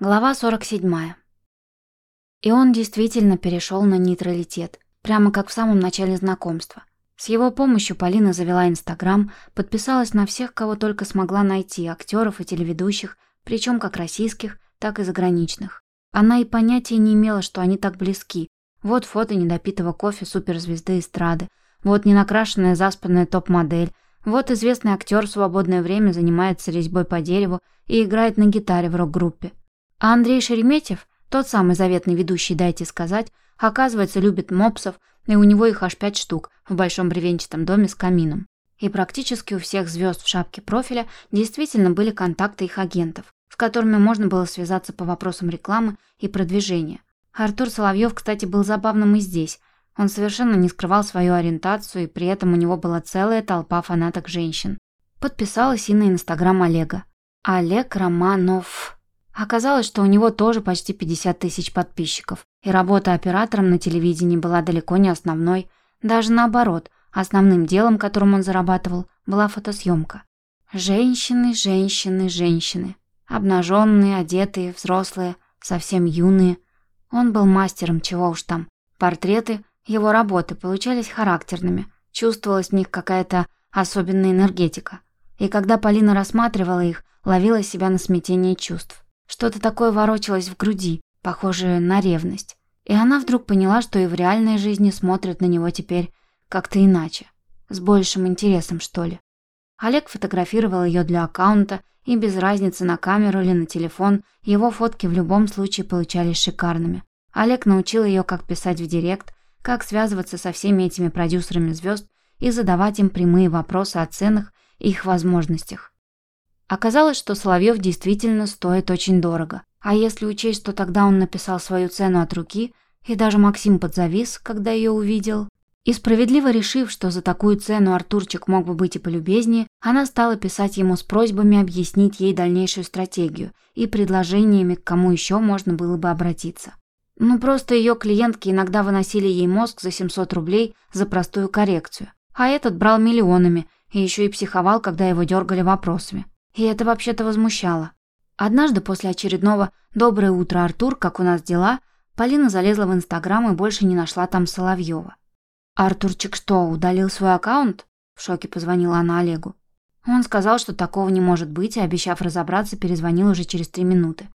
Глава 47. И он действительно перешел на нейтралитет, прямо как в самом начале знакомства. С его помощью Полина завела Инстаграм, подписалась на всех, кого только смогла найти, актеров и телеведущих, причем как российских, так и заграничных. Она и понятия не имела, что они так близки. Вот фото недопитого кофе суперзвезды эстрады, вот ненакрашенная заспанная топ-модель, вот известный актер в свободное время занимается резьбой по дереву и играет на гитаре в рок-группе. А Андрей Шереметьев, тот самый заветный ведущий «Дайте сказать», оказывается, любит мопсов, и у него их аж пять штук в большом бревенчатом доме с камином. И практически у всех звезд в шапке профиля действительно были контакты их агентов, с которыми можно было связаться по вопросам рекламы и продвижения. Артур Соловьев, кстати, был забавным и здесь. Он совершенно не скрывал свою ориентацию, и при этом у него была целая толпа фанаток женщин. Подписалась и на инстаграм Олега. Олег Романов. Оказалось, что у него тоже почти 50 тысяч подписчиков, и работа оператором на телевидении была далеко не основной, даже наоборот, основным делом, которым он зарабатывал, была фотосъемка. Женщины, женщины, женщины. Обнаженные, одетые, взрослые, совсем юные. Он был мастером, чего уж там. Портреты его работы получались характерными, чувствовалась в них какая-то особенная энергетика. И когда Полина рассматривала их, ловила себя на смятение чувств. Что-то такое ворочалось в груди, похожее на ревность. И она вдруг поняла, что и в реальной жизни смотрят на него теперь как-то иначе. С большим интересом, что ли. Олег фотографировал ее для аккаунта, и без разницы на камеру или на телефон, его фотки в любом случае получались шикарными. Олег научил ее, как писать в директ, как связываться со всеми этими продюсерами звезд и задавать им прямые вопросы о ценах и их возможностях. Оказалось, что Соловьев действительно стоит очень дорого. А если учесть, что тогда он написал свою цену от руки, и даже Максим подзавис, когда ее увидел, и справедливо решив, что за такую цену Артурчик мог бы быть и полюбезнее, она стала писать ему с просьбами объяснить ей дальнейшую стратегию и предложениями, к кому еще можно было бы обратиться. Ну просто ее клиентки иногда выносили ей мозг за 700 рублей за простую коррекцию, а этот брал миллионами и еще и психовал, когда его дергали вопросами. И это вообще-то возмущало. Однажды после очередного «Доброе утро, Артур, как у нас дела?» Полина залезла в Инстаграм и больше не нашла там Соловьева. «Артурчик что, удалил свой аккаунт?» В шоке позвонила она Олегу. Он сказал, что такого не может быть, и, обещав разобраться, перезвонил уже через три минуты.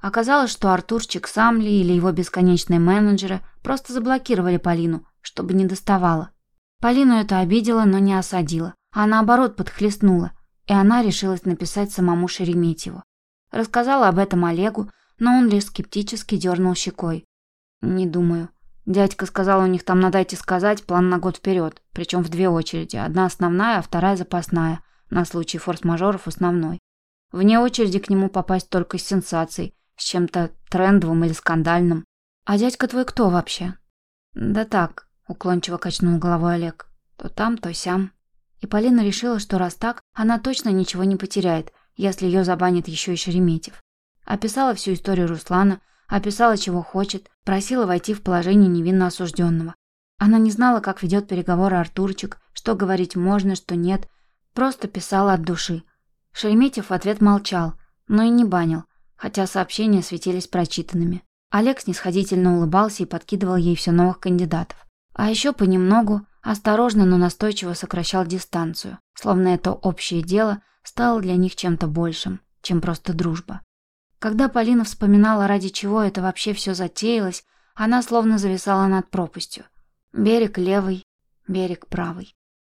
Оказалось, что Артурчик сам ли или его бесконечные менеджеры просто заблокировали Полину, чтобы не доставала. Полину это обидело, но не осадило, а наоборот подхлестнуло и она решилась написать самому Шереметьеву. Рассказала об этом Олегу, но он лишь скептически дернул щекой. «Не думаю. Дядька сказал, у них там на дайте сказать план на год вперед, причем в две очереди. Одна основная, а вторая запасная, на случай форс-мажоров основной. Вне очереди к нему попасть только с сенсацией, с чем-то трендовым или скандальным. А дядька твой кто вообще?» «Да так», — уклончиво качнул головой Олег. «То там, то сям». И Полина решила, что раз так, она точно ничего не потеряет, если ее забанит еще и Шереметьев. Описала всю историю Руслана, описала, чего хочет, просила войти в положение невинно осужденного. Она не знала, как ведет переговоры Артурчик, что говорить можно, что нет, просто писала от души. Шереметьев в ответ молчал, но и не банил, хотя сообщения светились прочитанными. Олег снисходительно улыбался и подкидывал ей все новых кандидатов. А еще понемногу осторожно, но настойчиво сокращал дистанцию, словно это общее дело стало для них чем-то большим, чем просто дружба. Когда Полина вспоминала, ради чего это вообще все затеялось, она словно зависала над пропастью. Берег левый, берег правый.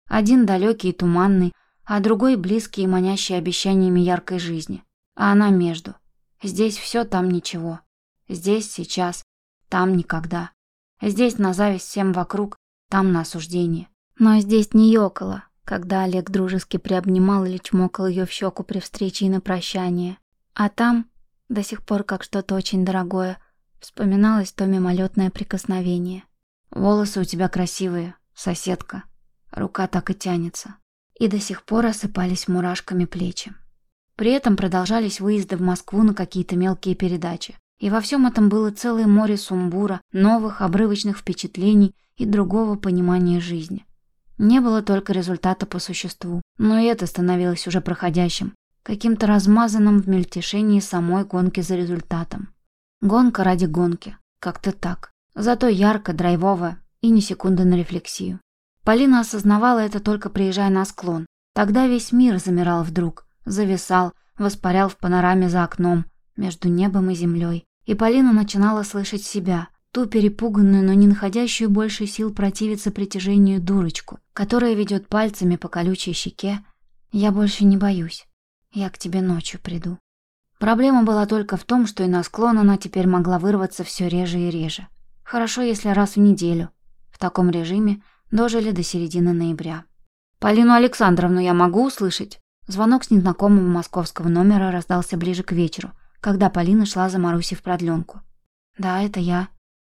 Один далекий и туманный, а другой близкий и манящий обещаниями яркой жизни. А она между. Здесь все, там ничего. Здесь, сейчас, там никогда. Здесь на зависть всем вокруг, там на осуждение. Но здесь не ёкало, когда Олег дружески приобнимал или чмокал ее в щеку при встрече и на прощание. А там, до сих пор как что-то очень дорогое, вспоминалось то мимолетное прикосновение. «Волосы у тебя красивые, соседка. Рука так и тянется». И до сих пор осыпались мурашками плечи. При этом продолжались выезды в Москву на какие-то мелкие передачи. И во всем этом было целое море сумбура, новых обрывочных впечатлений и другого понимания жизни. Не было только результата по существу, но и это становилось уже проходящим. каким-то размазанным в мельтешении самой гонки за результатом. Гонка ради гонки, как-то так. Зато ярко, драйвово и ни секунды на рефлексию. Полина осознавала это только приезжая на склон. Тогда весь мир замирал вдруг, зависал, воспарял в панораме за окном, между небом и землей. И Полина начинала слышать себя, ту перепуганную, но не находящую больше сил противиться притяжению дурочку, которая ведет пальцами по колючей щеке. «Я больше не боюсь. Я к тебе ночью приду». Проблема была только в том, что и на склон она теперь могла вырваться все реже и реже. Хорошо, если раз в неделю. В таком режиме дожили до середины ноября. «Полину Александровну я могу услышать?» Звонок с незнакомого московского номера раздался ближе к вечеру, когда Полина шла за Марусей в продленку. «Да, это я»,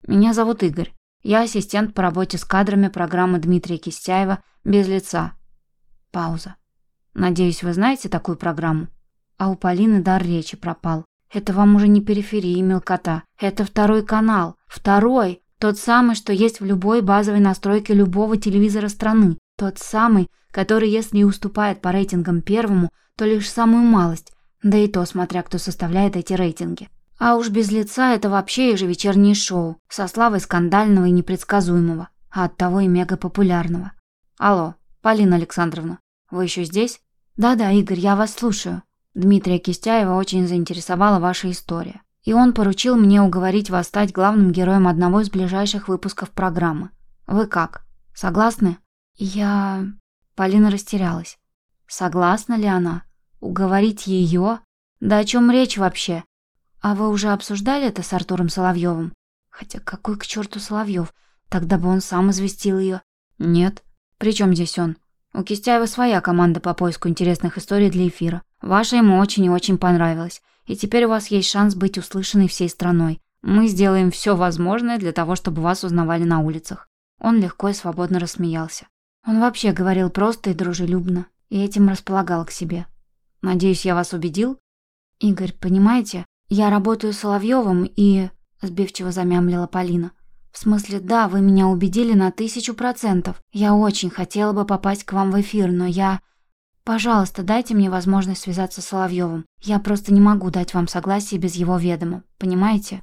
меня зовут Игорь. Я ассистент по работе с кадрами программы Дмитрия Кистяева «Без лица». Пауза. Надеюсь, вы знаете такую программу? А у Полины дар речи пропал. Это вам уже не периферия мелкота. Это второй канал. Второй. Тот самый, что есть в любой базовой настройке любого телевизора страны. Тот самый, который, если и уступает по рейтингам первому, то лишь самую малость. Да и то, смотря кто составляет эти рейтинги. А уж без лица это вообще ежевечернее шоу, со славой скандального и непредсказуемого, а оттого и мега популярного. Алло, Полина Александровна, вы еще здесь? Да-да, Игорь, я вас слушаю. Дмитрия Кистяева очень заинтересовала ваша история. И он поручил мне уговорить вас стать главным героем одного из ближайших выпусков программы. Вы как? Согласны? Я... Полина растерялась. Согласна ли она? Уговорить ее? Да о чем речь вообще? «А вы уже обсуждали это с Артуром Соловьевым? Хотя какой к черту Соловьев? Тогда бы он сам известил ее. «Нет. При чем здесь он? У Кистяева своя команда по поиску интересных историй для эфира. Ваша ему очень и очень понравилась. И теперь у вас есть шанс быть услышанной всей страной. Мы сделаем все возможное для того, чтобы вас узнавали на улицах». Он легко и свободно рассмеялся. Он вообще говорил просто и дружелюбно, и этим располагал к себе. «Надеюсь, я вас убедил?» «Игорь, понимаете, «Я работаю Соловьевым и...» — сбивчиво замямлила Полина. «В смысле, да, вы меня убедили на тысячу процентов. Я очень хотела бы попасть к вам в эфир, но я... Пожалуйста, дайте мне возможность связаться с Соловьевым. Я просто не могу дать вам согласие без его ведома, понимаете?»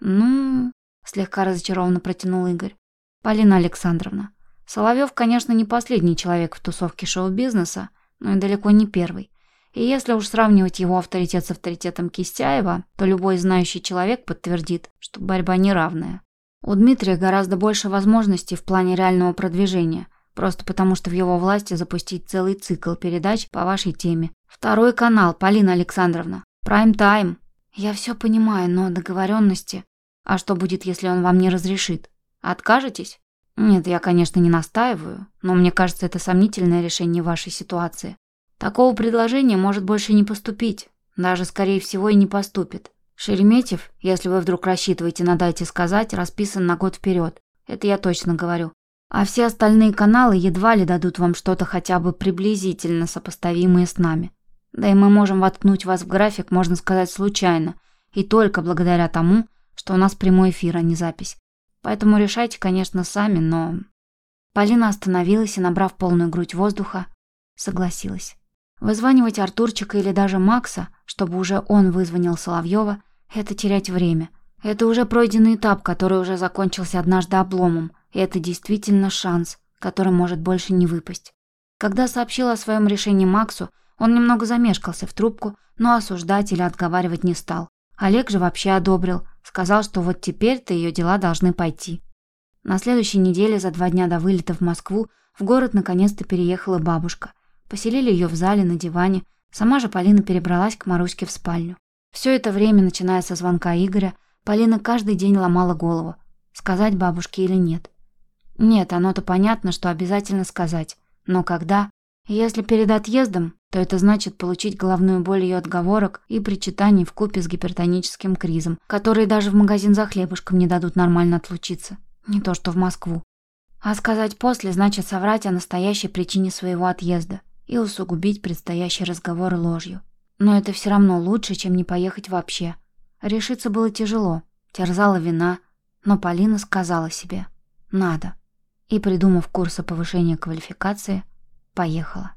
«Ну...» — слегка разочарованно протянул Игорь. «Полина Александровна, Соловьев, конечно, не последний человек в тусовке шоу-бизнеса, но и далеко не первый. И если уж сравнивать его авторитет с авторитетом Кистяева, то любой знающий человек подтвердит, что борьба неравная. У Дмитрия гораздо больше возможностей в плане реального продвижения, просто потому что в его власти запустить целый цикл передач по вашей теме. Второй канал, Полина Александровна. Прайм-тайм. Я все понимаю, но договоренности... А что будет, если он вам не разрешит? Откажетесь? Нет, я, конечно, не настаиваю, но мне кажется, это сомнительное решение вашей ситуации. Такого предложения может больше не поступить, даже, скорее всего, и не поступит. Шереметьев, если вы вдруг рассчитываете на дайте сказать, расписан на год вперед. Это я точно говорю. А все остальные каналы едва ли дадут вам что-то хотя бы приблизительно сопоставимое с нами. Да и мы можем воткнуть вас в график, можно сказать, случайно, и только благодаря тому, что у нас прямой эфир, а не запись. Поэтому решайте, конечно, сами, но... Полина остановилась и, набрав полную грудь воздуха, согласилась. Вызванивать Артурчика или даже Макса, чтобы уже он вызвонил Соловьева, это терять время. Это уже пройденный этап, который уже закончился однажды обломом, и это действительно шанс, который может больше не выпасть. Когда сообщил о своем решении Максу, он немного замешкался в трубку, но осуждать или отговаривать не стал. Олег же вообще одобрил, сказал, что вот теперь-то ее дела должны пойти. На следующей неделе, за два дня до вылета в Москву, в город наконец-то переехала бабушка – Поселили ее в зале на диване. Сама же Полина перебралась к Маруське в спальню. Все это время, начиная со звонка Игоря, Полина каждый день ломала голову, сказать бабушке или нет. Нет, оно-то понятно, что обязательно сказать. Но когда? Если перед отъездом, то это значит получить головную боль ее отговорок и причитаний купе с гипертоническим кризом, которые даже в магазин за хлебушком не дадут нормально отлучиться. Не то что в Москву. А сказать после значит соврать о настоящей причине своего отъезда и усугубить предстоящий разговор ложью. Но это все равно лучше, чем не поехать вообще. Решиться было тяжело, терзала вина, но Полина сказала себе «надо» и, придумав курсы повышения квалификации, поехала.